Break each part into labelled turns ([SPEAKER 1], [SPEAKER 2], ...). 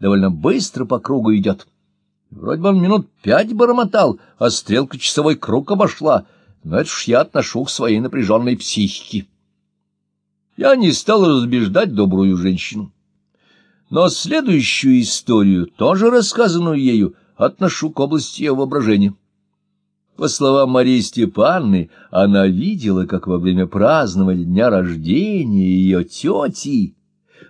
[SPEAKER 1] довольно быстро по кругу идет. Вроде бы он минут пять бормотал, а стрелка часовой круг обошла, но это ж я отношу к своей напряженной психике. Я не стал разбеждать добрую женщину. Но следующую историю, тоже рассказанную ею, отношу к области ее воображения. По словам Марии Степанны, она видела, как во время празднования дня рождения ее тети,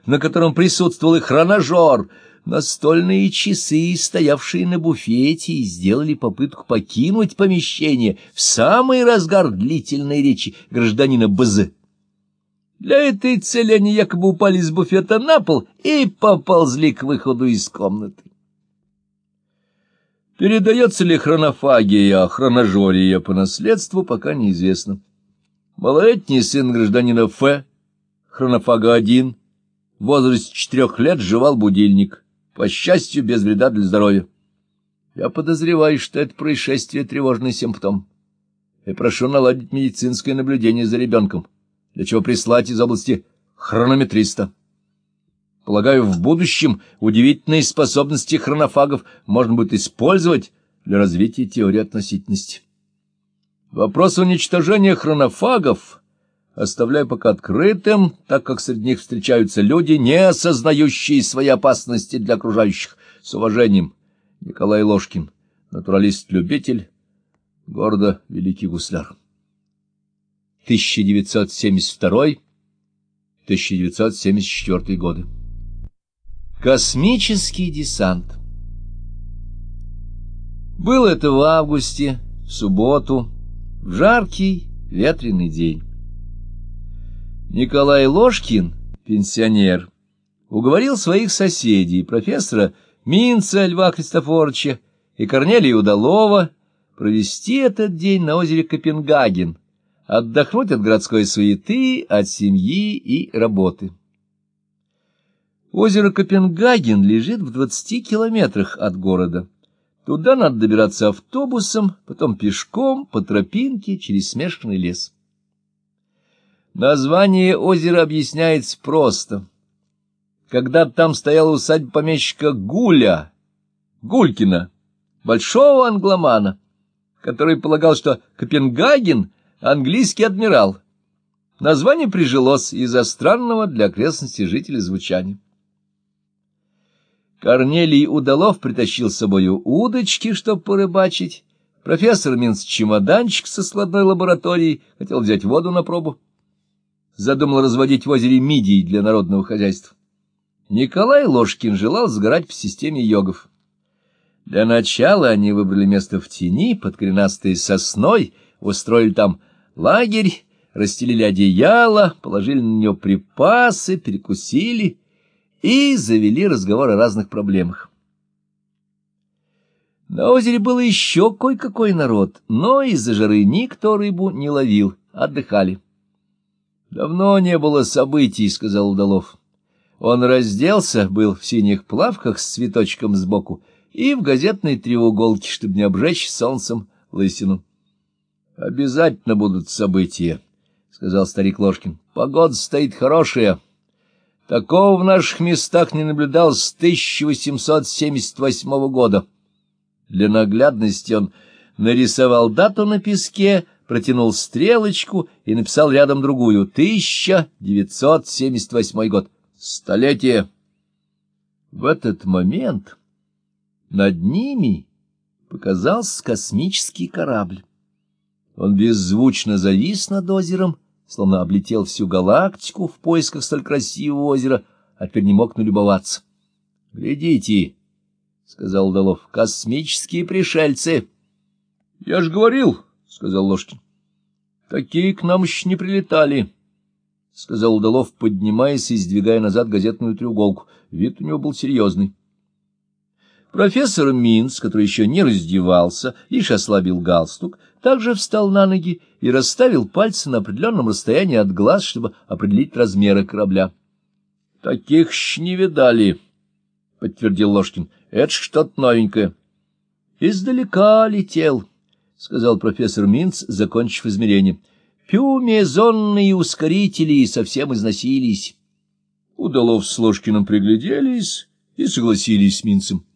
[SPEAKER 1] на котором присутствовал и хроножер, настольные часы, стоявшие на буфете, сделали попытку покинуть помещение в самый разгар длительной речи гражданина Б.З. Для этой цели они якобы упали с буфета на пол и поползли к выходу из комнаты. Передается ли хронофагия, хроножория по наследству, пока неизвестно. Малолетний сын гражданина Ф, хронофага-1, в возрасте четырех лет жевал будильник, по счастью, без вреда для здоровья. Я подозреваю, что это происшествие тревожный симптом, и прошу наладить медицинское наблюдение за ребенком, для чего прислать из области хронометриста. Полагаю, в будущем удивительные способности хронофагов можно будет использовать для развития теории относительности. Вопрос уничтожения хронофагов оставляю пока открытым, так как среди них встречаются люди, не осознающие свои опасности для окружающих. С уважением, Николай Ложкин, натуралист-любитель, города Великий Гусляр. 1972-1974 годы. Космический десант Было это в августе, в субботу, в жаркий ветреный день. Николай Ложкин, пенсионер, уговорил своих соседей, профессора Минца Льва Христофоровича и Корнелия Удалова, провести этот день на озере Копенгаген, отдохнуть от городской суеты, от семьи и работы. Озеро Копенгаген лежит в 20 километрах от города. Туда надо добираться автобусом, потом пешком, по тропинке, через смешанный лес. Название озера объясняется просто. Когда там стояла усадьба помещика Гуля, Гулькина, большого англомана, который полагал, что Копенгаген — английский адмирал. Название прижилось из-за странного для окрестностей жителей звучания. Корнелий Удалов притащил с собою удочки, чтобы порыбачить. Профессор Минц чемоданчик со складной лабораторией, хотел взять воду на пробу. Задумал разводить в озере мидий для народного хозяйства. Николай Ложкин желал сгорать по системе йогов. Для начала они выбрали место в тени, под коренастой сосной, устроили там лагерь, расстелили одеяло, положили на него припасы, перекусили — и завели разговор о разных проблемах. На озере было еще кое-какой народ, но из-за жары никто рыбу не ловил, отдыхали. — Давно не было событий, — сказал Удалов. Он разделся, был в синих плавках с цветочком сбоку и в газетной треуголке, чтобы не обжечь солнцем лысину. — Обязательно будут события, — сказал старик Ложкин. — Погода стоит хорошая. — Такого в наших местах не наблюдалось с 1878 года. Для наглядности он нарисовал дату на песке, протянул стрелочку и написал рядом другую — 1978 год. Столетие. В этот момент над ними показался космический корабль. Он беззвучно завис над озером, словно облетел всю галактику в поисках столь красивого озера, а теперь не мог налюбоваться. — Глядите, — сказал Удалов, — космические пришельцы. — Я ж говорил, — сказал Ложкин. — Такие к нам еще не прилетали, — сказал Удалов, поднимаясь и сдвигая назад газетную треуголку. Вид у него был серьезный. Профессор Минц, который еще не раздевался, лишь ослабил галстук, также встал на ноги и расставил пальцы на определенном расстоянии от глаз, чтобы определить размеры корабля. — Таких ж не видали, — подтвердил Ложкин. — Это что-то новенькое. — Издалека летел, — сказал профессор Минц, закончив измерение. — Пюмезонные ускорители совсем износились. Удалов с Ложкиным пригляделись и согласились с Минцем.